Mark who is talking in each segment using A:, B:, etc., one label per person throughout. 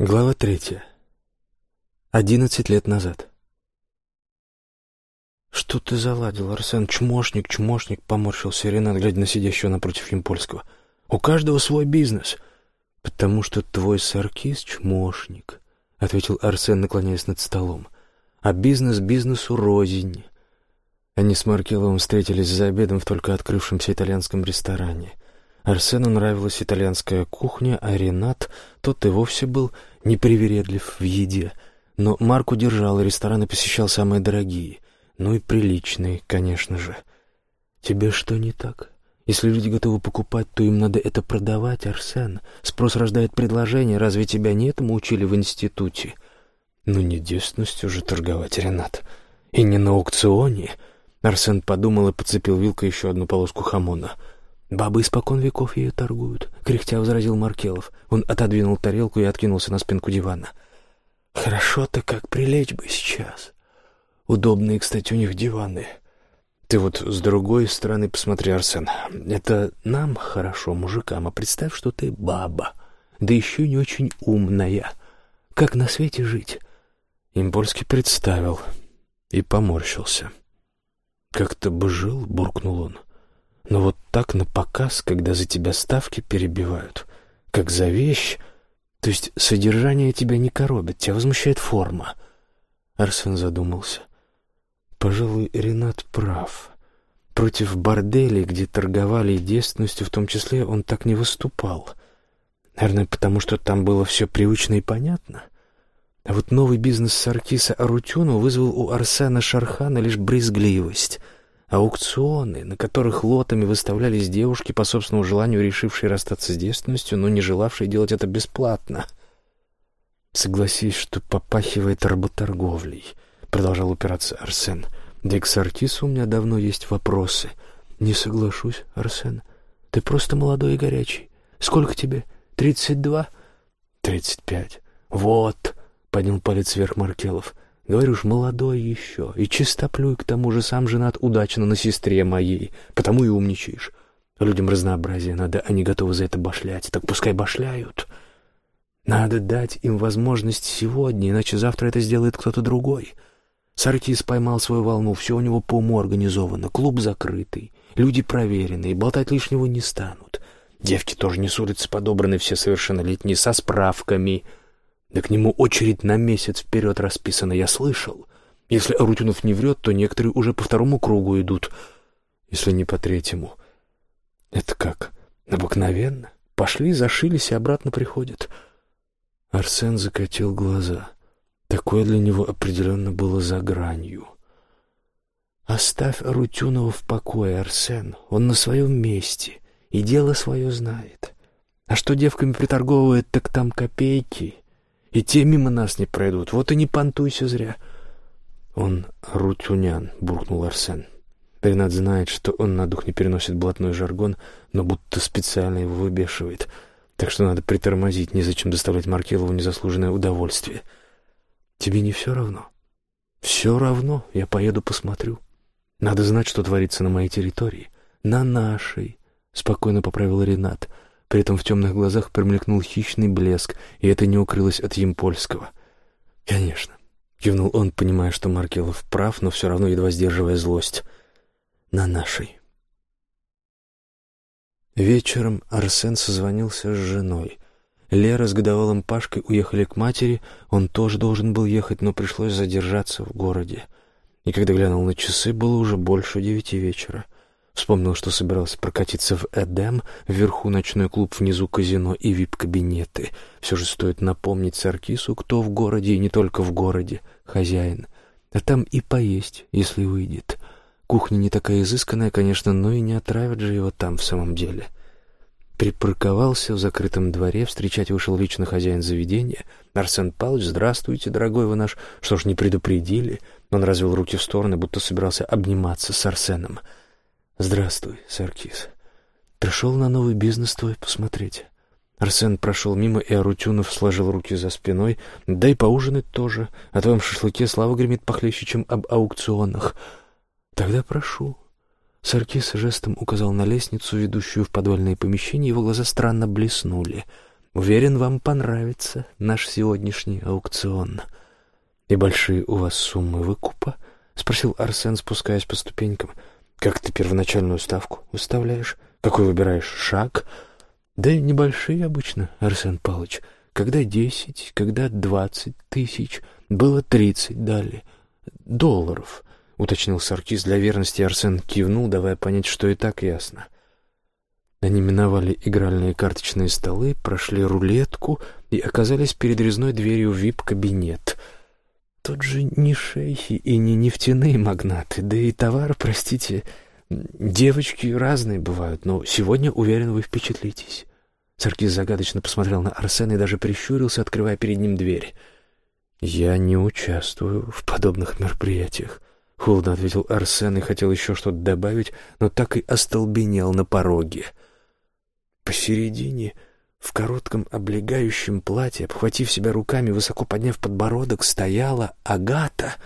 A: Глава третья. Одиннадцать лет назад. «Что ты заладил, Арсен? Чмошник, чмошник!» — поморщился Ренат, глядя на сидящего напротив Ямпольского. «У каждого свой бизнес!» «Потому что твой саркиз — чмошник», — ответил Арсен, наклоняясь над столом. «А бизнес бизнесу рознь». Они с Маркеловым встретились за обедом в только открывшемся итальянском ресторане — Арсену нравилась итальянская кухня, а Ренат, тот и вовсе был непривередлив в еде. Но Марк удержал, и рестораны посещал самые дорогие. Ну и приличные, конечно же. «Тебе что не так? Если люди готовы покупать, то им надо это продавать, Арсен. Спрос рождает предложение. Разве тебя не этому учили в институте?» «Ну не девственностью же торговать, Ренат. И не на аукционе». Арсен подумал и подцепил вилкой еще одну полоску хамона — «Бабы испокон веков ею торгуют», — кряхтя возразил Маркелов. Он отодвинул тарелку и откинулся на спинку дивана. «Хорошо-то как прилечь бы сейчас. Удобные, кстати, у них диваны. Ты вот с другой стороны посмотри, Арсен. Это нам хорошо, мужикам, а представь, что ты баба, да еще не очень умная. Как на свете жить?» Импольский представил и поморщился. «Как-то бы жил», — буркнул он. Но вот так на показ, когда за тебя ставки перебивают, как за вещь, то есть содержание тебя не коробит, тебя возмущает форма. Арсен задумался. Пожалуй, Ренат прав. Против борделей, где торговали девственностью, в том числе, он так не выступал. Наверное, потому что там было все привычно и понятно. А вот новый бизнес Саркиса Арутюну вызвал у Арсена Шархана лишь брезгливость — Аукционы, на которых лотами выставлялись девушки, по собственному желанию решившие расстаться с девственностью, но не желавшие делать это бесплатно. «Согласись, что попахивает работорговлей», — продолжал упираться Арсен. «Да и к Саркису у меня давно есть вопросы». «Не соглашусь, Арсен. Ты просто молодой и горячий. Сколько тебе? Тридцать два?» «Тридцать пять». «Вот», — поднял палец вверх Маркелов, — Говорю ж, молодой еще, и чистоплюй, к тому же сам женат удачно на сестре моей, потому и умничаешь. Людям разнообразие надо, они готовы за это башлять, так пускай башляют. Надо дать им возможность сегодня, иначе завтра это сделает кто-то другой. Саркис поймал свою волну, все у него по уму организовано, клуб закрытый, люди проверенные, болтать лишнего не станут. Девки тоже не с улицы подобраны, все совершеннолетние, со справками — да к нему очередь на месяц вперед расписана, я слышал. Если Арутюнов не врет, то некоторые уже по второму кругу идут, если не по третьему. Это как? Обыкновенно. Пошли, зашились и обратно приходят. Арсен закатил глаза. Такое для него определенно было за гранью. «Оставь Арутюнова в покое, Арсен. Он на своем месте и дело свое знает. А что девками приторговывает, так там копейки. И те мимо нас не пройдут. Вот и не понтуйся зря. Он рутюнян, буркнул Арсен. Ренат знает, что он на дух не переносит блатной жаргон, но будто специально его выбешивает. Так что надо притормозить, незачем доставлять Маркелову незаслуженное удовольствие. Тебе не все равно? Все равно. Я поеду посмотрю. Надо знать, что творится на моей территории. На нашей, спокойно поправил Ренат. — при этом в темных глазах промелькнул хищный блеск, и это не укрылось от Емпольского. «Конечно», — кивнул он, понимая, что Маркелов прав, но все равно едва сдерживая злость. «На нашей». Вечером Арсен созвонился с женой. Лера с годовалым Пашкой уехали к матери, он тоже должен был ехать, но пришлось задержаться в городе. И когда глянул на часы, было уже больше девяти вечера — Вспомнил, что собирался прокатиться в Эдем, вверху ночной клуб, внизу казино и вип-кабинеты. Все же стоит напомнить Саркису, кто в городе и не только в городе, хозяин. А там и поесть, если выйдет. Кухня не такая изысканная, конечно, но и не отравят же его там в самом деле. Припарковался в закрытом дворе, встречать вышел лично хозяин заведения. «Арсен Павлович, здравствуйте, дорогой вы наш. Что ж, не предупредили?» Он развел руки в стороны, будто собирался обниматься с Арсеном. «Здравствуй, Саркис. Пришел на новый бизнес твой посмотреть». Арсен прошел мимо, и Арутюнов сложил руки за спиной. «Да и поужинать тоже. О твоем шашлыке слава гремит похлеще, чем об аукционах. Тогда прошу». Саркис жестом указал на лестницу, ведущую в подвальное помещение, его глаза странно блеснули. Уверен, вам понравится наш сегодняшний аукцион. И большие у вас суммы выкупа? Спросил Арсен, спускаясь по ступенькам. Как ты первоначальную ставку выставляешь? Какой выбираешь шаг? Да и небольшие обычно, Арсен Павлович. Когда десять, когда двадцать тысяч. Было тридцать дали. Долларов, уточнил Саркис для верности. Арсен кивнул, давая понять, что и так ясно. — они миновали игральные карточные столы, прошли рулетку и оказались перед резной дверью вип-кабинет. Тот же не шейхи и не нефтяные магнаты, да и товар, простите, девочки разные бывают, но сегодня, уверен, вы впечатлитесь. Саркис загадочно посмотрел на Арсена и даже прищурился, открывая перед ним дверь. «Я не участвую в подобных мероприятиях», — холодно ответил Арсен и хотел еще что-то добавить, но так и остолбенел на пороге — Посередине, в коротком облегающем платье, обхватив себя руками, высоко подняв подбородок, стояла Агата.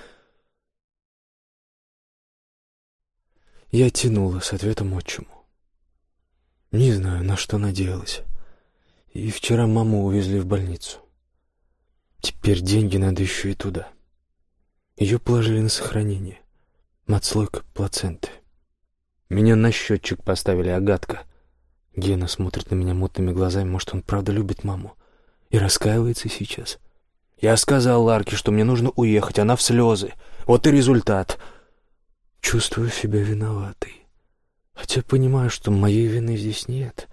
A: Я тянула с ответом отчиму. Не знаю, на что надеялась. И вчера маму увезли в больницу. Теперь деньги надо еще и туда. Ее положили на сохранение. Мацлойка плаценты. Меня на счетчик поставили, Агатка. Гена смотрит на меня мутными глазами. Может, он правда любит маму и раскаивается сейчас. Я сказал Ларке, что мне нужно уехать, она в слезы. Вот и результат. Чувствую себя виноватой. Хотя понимаю, что моей вины здесь нет.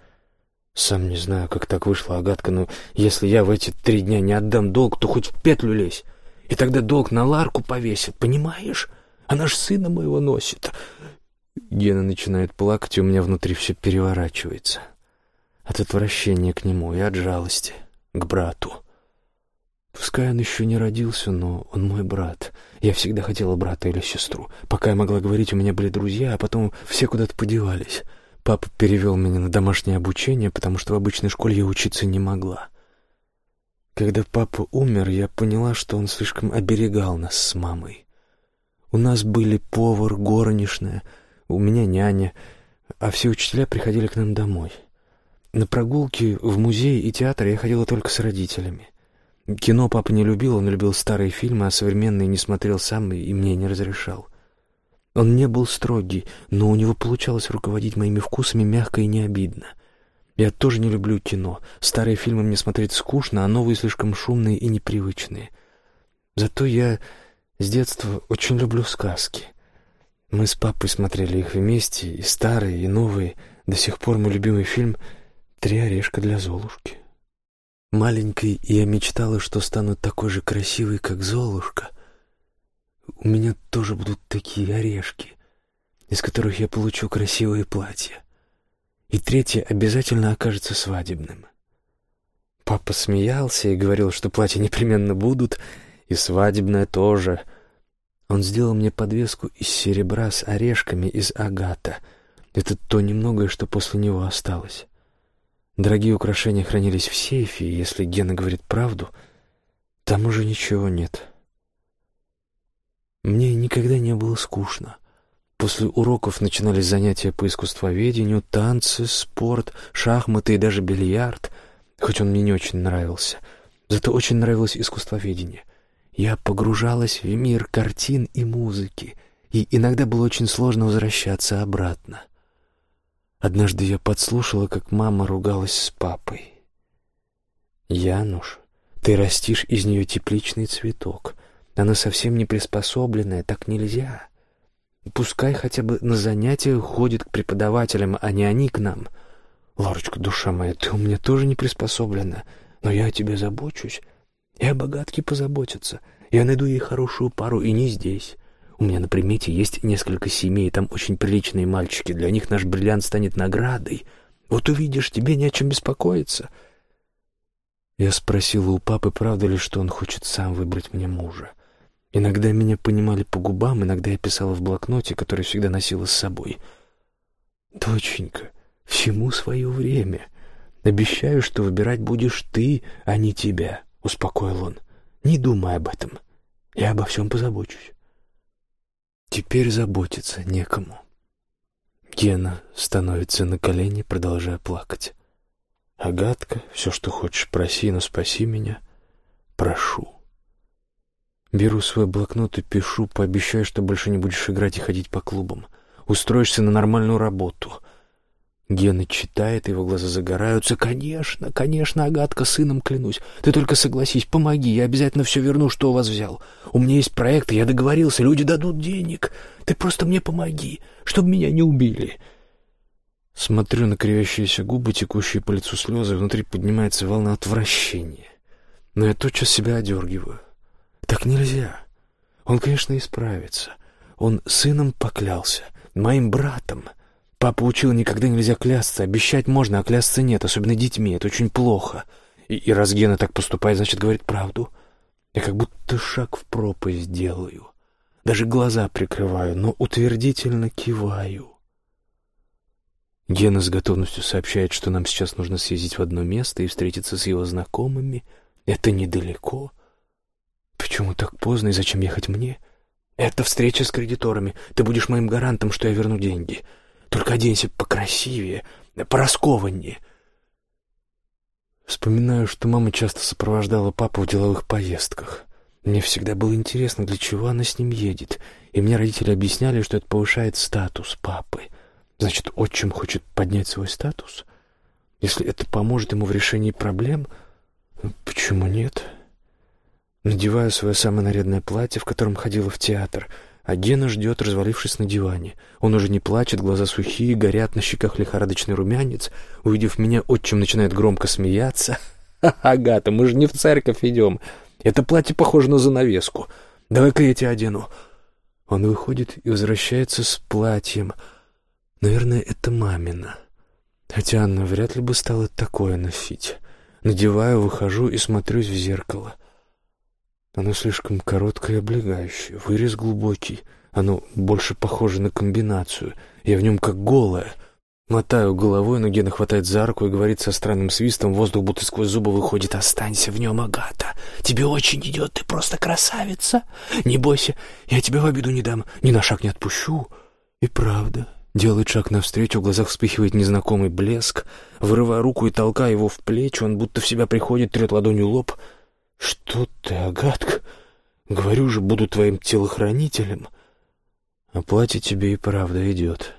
A: Сам не знаю, как так вышла Агатка, но если я в эти три дня не отдам долг, то хоть в петлю лезь. И тогда долг на Ларку повесит, понимаешь? Она ж сына моего носит. Гена начинает плакать, и у меня внутри все переворачивается. От отвращения к нему и от жалости к брату. Пускай он еще не родился, но он мой брат. Я всегда хотела брата или сестру. Пока я могла говорить, у меня были друзья, а потом все куда-то подевались. Папа перевел меня на домашнее обучение, потому что в обычной школе я учиться не могла. Когда папа умер, я поняла, что он слишком оберегал нас с мамой. У нас были повар, горничная — у меня няня, а все учителя приходили к нам домой. На прогулки в музей и театр я ходила только с родителями. Кино папа не любил, он любил старые фильмы, а современные не смотрел сам и мне не разрешал. Он не был строгий, но у него получалось руководить моими вкусами мягко и не обидно. Я тоже не люблю кино. Старые фильмы мне смотреть скучно, а новые слишком шумные и непривычные. Зато я с детства очень люблю сказки — мы с папой смотрели их вместе, и старые, и новые. До сих пор мой любимый фильм «Три орешка для Золушки». Маленькой я мечтала, что стану такой же красивой, как Золушка. У меня тоже будут такие орешки, из которых я получу красивые платья. И третье обязательно окажется свадебным. Папа смеялся и говорил, что платья непременно будут, и свадебное тоже — он сделал мне подвеску из серебра с орешками из агата. Это то немногое, что после него осталось. Дорогие украшения хранились в сейфе, и если Гена говорит правду, там уже ничего нет. Мне никогда не было скучно. После уроков начинались занятия по искусствоведению, танцы, спорт, шахматы и даже бильярд, хоть он мне не очень нравился. Зато очень нравилось искусствоведение. Я погружалась в мир картин и музыки, и иногда было очень сложно возвращаться обратно. Однажды я подслушала, как мама ругалась с папой. «Януш, ты растишь из нее тепличный цветок. Она совсем не приспособленная, так нельзя. Пускай хотя бы на занятия ходит к преподавателям, а не они к нам. Ларочка, душа моя, ты у меня тоже не приспособлена, но я о тебе забочусь. И о богатке позаботятся. Я найду ей хорошую пару, и не здесь. У меня на примете есть несколько семей, там очень приличные мальчики. Для них наш бриллиант станет наградой. Вот увидишь, тебе не о чем беспокоиться. Я спросила у папы, правда ли, что он хочет сам выбрать мне мужа. Иногда меня понимали по губам, иногда я писала в блокноте, который всегда носила с собой. «Доченька, всему свое время. Обещаю, что выбирать будешь ты, а не тебя». — успокоил он. «Не думай об этом. Я обо всем позабочусь». Теперь заботиться некому. Гена становится на колени, продолжая плакать. Агатка, все, что хочешь, проси, но спаси меня. Прошу. Беру свой блокнот и пишу, пообещаю, что больше не будешь играть и ходить по клубам. Устроишься на нормальную работу. Гена читает, его глаза загораются. «Конечно, конечно, Агатка, сыном клянусь. Ты только согласись, помоги, я обязательно все верну, что у вас взял. У меня есть проект, я договорился, люди дадут денег. Ты просто мне помоги, чтобы меня не убили». Смотрю на кривящиеся губы, текущие по лицу слезы, внутри поднимается волна отвращения. Но я тотчас себя одергиваю. Так нельзя. Он, конечно, исправится. Он сыном поклялся, моим братом — Папа учил, никогда нельзя клясться. Обещать можно, а клясться нет, особенно детьми. Это очень плохо. И, и раз Гена так поступает, значит, говорит правду. Я как будто шаг в пропасть делаю. Даже глаза прикрываю, но утвердительно киваю. Гена с готовностью сообщает, что нам сейчас нужно съездить в одно место и встретиться с его знакомыми. Это недалеко. Почему так поздно и зачем ехать мне? Это встреча с кредиторами. Ты будешь моим гарантом, что я верну деньги. Только оденься покрасивее, пораскованнее. Вспоминаю, что мама часто сопровождала папу в деловых поездках. Мне всегда было интересно, для чего она с ним едет, и мне родители объясняли, что это повышает статус папы. Значит, отчим хочет поднять свой статус? Если это поможет ему в решении проблем, почему нет? Надеваю свое самое нарядное платье, в котором ходила в театр — а Гена ждет, развалившись на диване. Он уже не плачет, глаза сухие, горят, на щеках лихорадочный румянец. Увидев меня, отчим начинает громко смеяться. «Агата, мы же не в церковь идем. Это платье похоже на занавеску. Давай-ка я тебя одену». Он выходит и возвращается с платьем. Наверное, это мамина. Хотя она вряд ли бы стала такое носить. Надеваю, выхожу и смотрюсь в зеркало. Оно слишком короткое и облегающее, вырез глубокий. Оно больше похоже на комбинацию. Я в нем как голая. Мотаю головой, но Гена хватает за руку и говорит со странным свистом, воздух будто сквозь зубы выходит. «Останься в нем, Агата! Тебе очень идет, ты просто красавица! Не бойся, я тебя в обиду не дам, ни на шаг не отпущу!» И правда, делает шаг навстречу, в глазах вспыхивает незнакомый блеск. Вырывая руку и толкая его в плечи, он будто в себя приходит, трет ладонью лоб — «Что ты, Агатка? Говорю же, буду твоим телохранителем. А платье тебе и правда идет».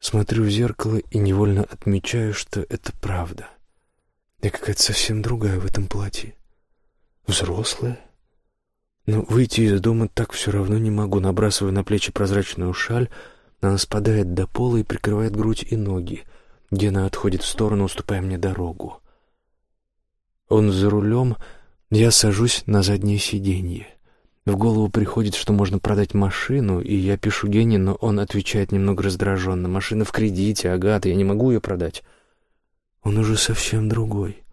A: Смотрю в зеркало и невольно отмечаю, что это правда. Я какая-то совсем другая в этом платье. Взрослая. Но выйти из дома так все равно не могу. Набрасываю на плечи прозрачную шаль, она спадает до пола и прикрывает грудь и ноги. Гена отходит в сторону, уступая мне дорогу. Он за рулем, я сажусь на заднее сиденье. В голову приходит, что можно продать машину, и я пишу Гене, но он отвечает немного раздраженно. «Машина в кредите, Агата, я не могу ее продать». Он уже совсем другой.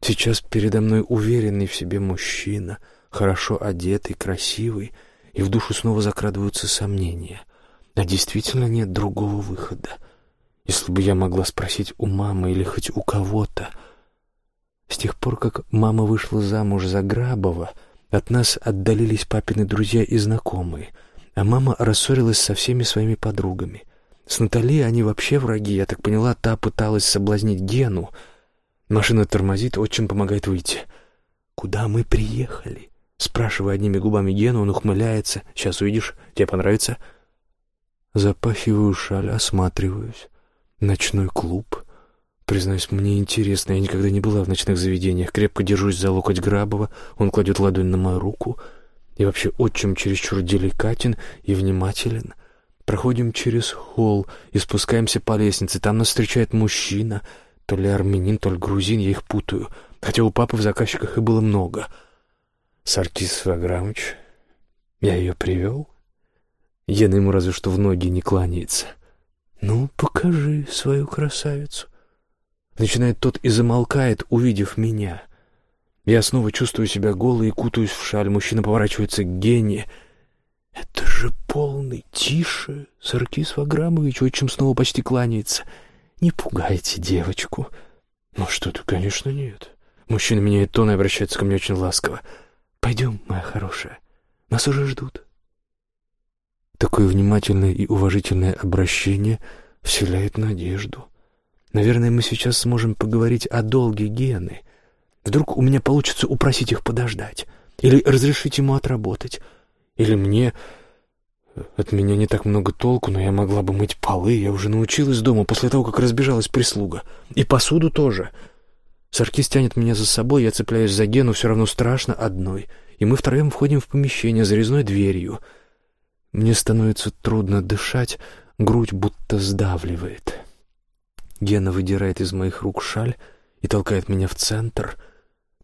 A: Сейчас передо мной уверенный в себе мужчина, хорошо одетый, красивый, и в душу снова закрадываются сомнения. А действительно нет другого выхода. Если бы я могла спросить у мамы или хоть у кого-то — с тех пор, как мама вышла замуж за Грабова, от нас отдалились папины друзья и знакомые, а мама рассорилась со всеми своими подругами. С Натальей они вообще враги, я так поняла, та пыталась соблазнить Гену. Машина тормозит, отчим помогает выйти. «Куда мы приехали?» Спрашивая одними губами Гену, он ухмыляется. «Сейчас увидишь, тебе понравится?» Запахиваю шаль, осматриваюсь. Ночной клуб. Признаюсь, мне интересно, я никогда не была в ночных заведениях. Крепко держусь за локоть Грабова, он кладет ладонь на мою руку. И вообще отчим чересчур деликатен и внимателен. Проходим через холл и спускаемся по лестнице. Там нас встречает мужчина, то ли армянин, то ли грузин, я их путаю. Хотя у папы в заказчиках и было много. Саркис Ваграмович, я ее привел? Ена ему разве что в ноги не кланяется. «Ну, покажи свою красавицу». Начинает тот и замолкает, увидев меня. Я снова чувствую себя голой и кутаюсь в шаль. Мужчина поворачивается к Гене. «Это же полный! Тише!» Саркис Ваграмович отчим снова почти кланяется. «Не пугайте девочку!» «Ну что ты, конечно, нет!» Мужчина меняет тон и обращается ко мне очень ласково. «Пойдем, моя хорошая, нас уже ждут». Такое внимательное и уважительное обращение вселяет надежду. Наверное, мы сейчас сможем поговорить о долге Гены. Вдруг у меня получится упросить их подождать. Или разрешить ему отработать. Или мне... От меня не так много толку, но я могла бы мыть полы. Я уже научилась дома после того, как разбежалась прислуга. И посуду тоже. Саркис тянет меня за собой, я цепляюсь за Гену, все равно страшно одной. И мы втроем входим в помещение за резной дверью. Мне становится трудно дышать, грудь будто сдавливает. Гена выдирает из моих рук шаль и толкает меня в центр.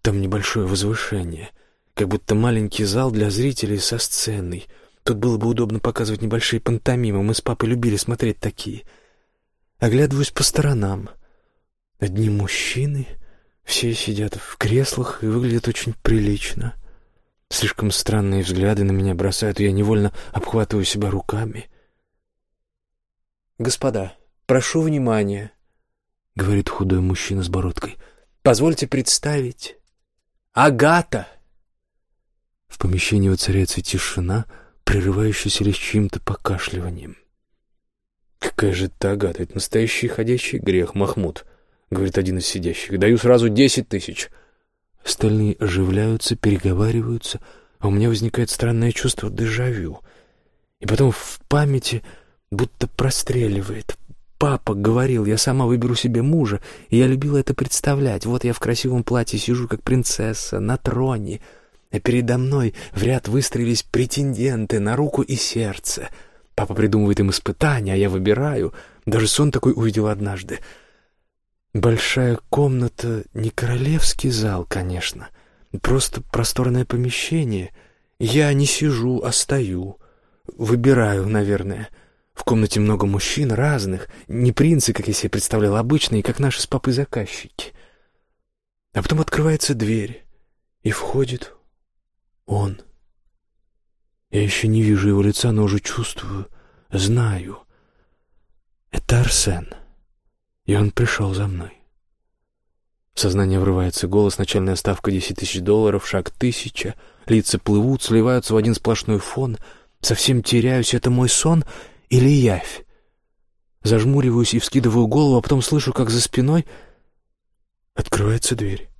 A: Там небольшое возвышение, как будто маленький зал для зрителей со сценой — Тут было бы удобно показывать небольшие пантомимы. Мы с папой любили смотреть такие. Оглядываюсь по сторонам. Одни мужчины, все сидят в креслах и выглядят очень прилично. Слишком странные взгляды на меня бросают, и я невольно обхватываю себя руками. «Господа, прошу внимания», — говорит худой мужчина с бородкой. «Позвольте представить. Агата!» В помещении воцаряется тишина — прерывающийся лишь чьим-то покашливанием. «Какая же ты агата, это настоящий ходячий грех, Махмуд», — говорит один из сидящих. «Даю сразу десять тысяч». Остальные оживляются, переговариваются, а у меня возникает странное чувство дежавю. И потом в памяти будто простреливает. Папа говорил, я сама выберу себе мужа, и я любила это представлять. Вот я в красивом платье сижу, как принцесса, на троне — а передо мной в ряд выстроились претенденты на руку и сердце. Папа придумывает им испытания, а я выбираю. Даже сон такой увидел однажды. Большая комната — не королевский зал, конечно. Просто просторное помещение. Я не сижу, а стою. Выбираю, наверное. В комнате много мужчин разных. Не принцы, как я себе представлял, обычные, как наши с папой заказчики. А потом открывается дверь, и входит он. Я еще не вижу его лица, но уже чувствую, знаю. Это Арсен. И он пришел за мной. В сознание врывается голос, начальная ставка десять тысяч долларов, шаг тысяча. Лица плывут, сливаются в один сплошной фон. Совсем теряюсь, это мой сон или явь? Зажмуриваюсь и вскидываю голову, а потом слышу, как за спиной открывается дверь.